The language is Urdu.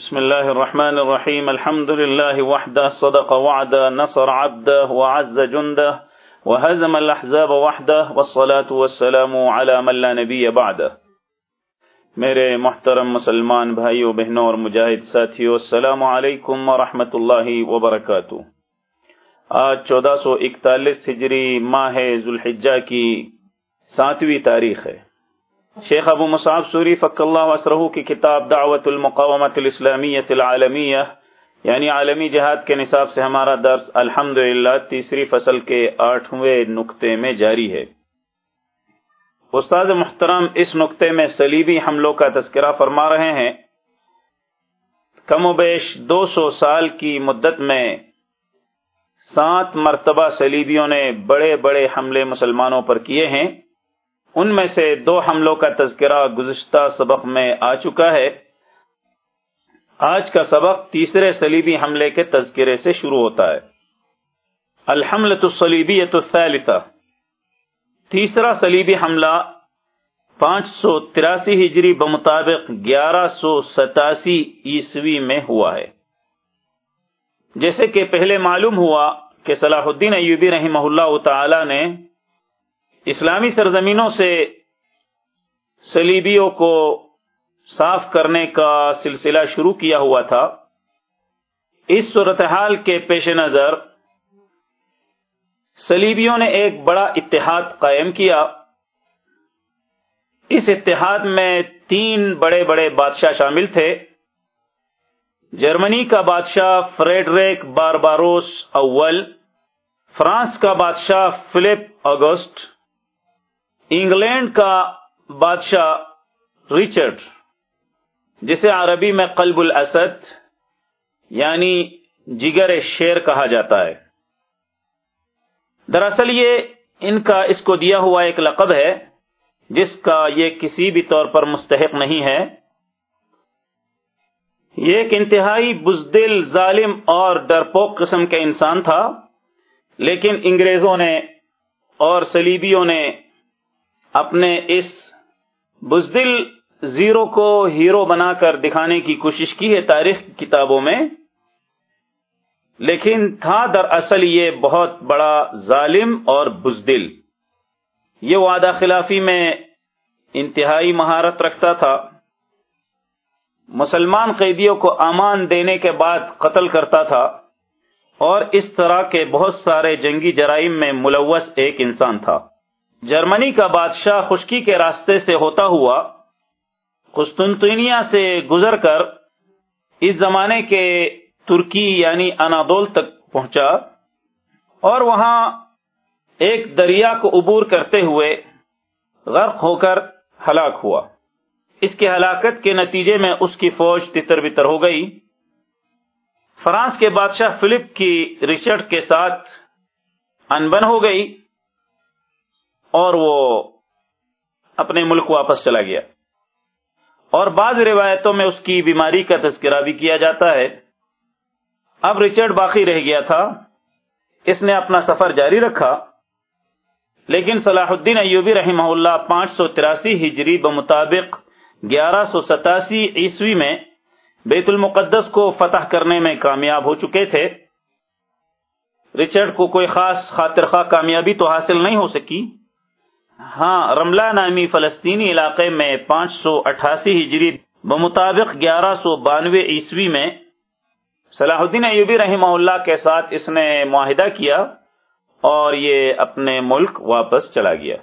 بسم الله الرحمن الرحيم الحمد لله وحده صدق وعده نصر عبده وعز جنده وهزم الأحزاب وحده والصلاة والسلام على من لا نبي بعده میرے محترم مسلمان بھائیو بہنوں اور مجاہد ساتھیو السلام علیکم ورحمۃ اللہ وبرکاتہ. آج چودہ سو اکتالیس ہجری ماہ ذوالحجہ کی ساتویں تاریخ ہے۔ شیخ ابو مصعب سوری فق اللہ وسرہ کی کتاب دعوت المقامت الاسلامیت العالمیہ یعنی عالمی جہاد کے نصاب سے ہمارا درس الحمد تیسری فصل کے آٹھویں نقطے میں جاری ہے۔ استاد محترم، اس نقطے میں سلیبی حملوں کا تذکرہ فرما رہے ہیں۔ کم و بیش دو سو سال کی مدت میں سات مرتبہ سلیبیوں نے بڑے بڑے حملے مسلمانوں پر کیے ہیں۔ ان میں سے دو حملوں کا تذکرہ گزشتہ سبق میں آ چکا ہے۔ آج کا سبق تیسرے سلیبی حملے کے تذکرے سے شروع ہوتا ہے۔ الحملۃ الصلیبی الثالثہ۔ تیسرا سلیبی حملہ پانچ سو تراسی ہجری بمطابق گیارہ سو ستاسی عیسوی میں ہوا ہے۔ جیسے کہ پہلے معلوم ہوا کہ صلاح الدین ایوبی رحمہ اللہ تعالی نے اسلامی سرزمینوں سے سلیبیوں کو صاف کرنے کا سلسلہ شروع کیا ہوا تھا۔ اس صورتحال کے پیش نظر سلیبیوں نے ایک بڑا اتحاد قائم کیا۔ اس اتحاد میں تین بڑے بڑے بادشاہ شامل تھے۔ جرمنی کا بادشاہ فریڈریک بارباروس اول، فرانس کا بادشاہ فلپ اگسٹ انگلینڈ کا بادشاہ ریچرڈ، جسے عربی میں قلب الاسد یعنی جگر شیر کہا جاتا ہے۔ دراصل یہ ان کا اس کو دیا ہوا ایک لقب ہے، جس کا یہ کسی بھی طور پر مستحق نہیں ہے۔ یہ ایک انتہائی بزدل، ظالم اور ڈرپوک قسم کا انسان تھا، لیکن انگریزوں نے اور سلیبیوں نے اپنے اس بزدل زیرو کو ہیرو بنا کر دکھانے کی کوشش کی ہے تاریخ کتابوں میں، لیکن تھا در اصل یہ بہت بڑا ظالم اور بزدل۔ یہ وعدہ خلافی میں انتہائی مہارت رکھتا تھا۔ مسلمان قیدیوں کو امان دینے کے بعد قتل کرتا تھا۔ اور اس طرح کے بہت سارے جنگی جرائم میں ملوث ایک انسان تھا۔ جرمنی کا بادشاہ خشکی کے راستے سے ہوتا ہوا قسطنطنیہ سے گزر کر اس زمانے کے ترکی یعنی انادول تک پہنچا اور وہاں ایک دریا کو عبور کرتے ہوئے غرق ہو کر ہلاک ہوا۔ اس کی ہلاکت کے نتیجے میں اس کی فوج تتر بتر ہو گئی۔ فرانس کے بادشاہ فلپ کی ریچرڈ کے ساتھ انبن ہو گئی۔ اور وہ اپنے ملک واپس چلا گیا۔ اور بعض روایتوں میں اس کی بیماری کا تذکرہ بھی کیا جاتا ہے۔ اب ریچرڈ باقی رہ گیا تھا۔ اس نے اپنا سفر جاری رکھا۔ لیکن صلاح الدین ایوبی رحمہ اللہ پانچ سو تراسی ہجری بمطابق گیارہ سو ستاسی عیسوی میں بیت المقدس کو فتح کرنے میں کامیاب ہو چکے تھے۔ ریچرڈ کو کوئی خاص خاطر خواہ کامیابی تو حاصل نہیں ہو سکی۔ ہاں رملہ نامی فلسطینی علاقے میں پانچ سو اٹھاسی ہجری بمطابق گیارہ سو بانوے عیسوی میں صلاح الدین ایوبی رحمہ اللہ کے ساتھ اس نے معاہدہ کیا اور یہ اپنے ملک واپس چلا گیا۔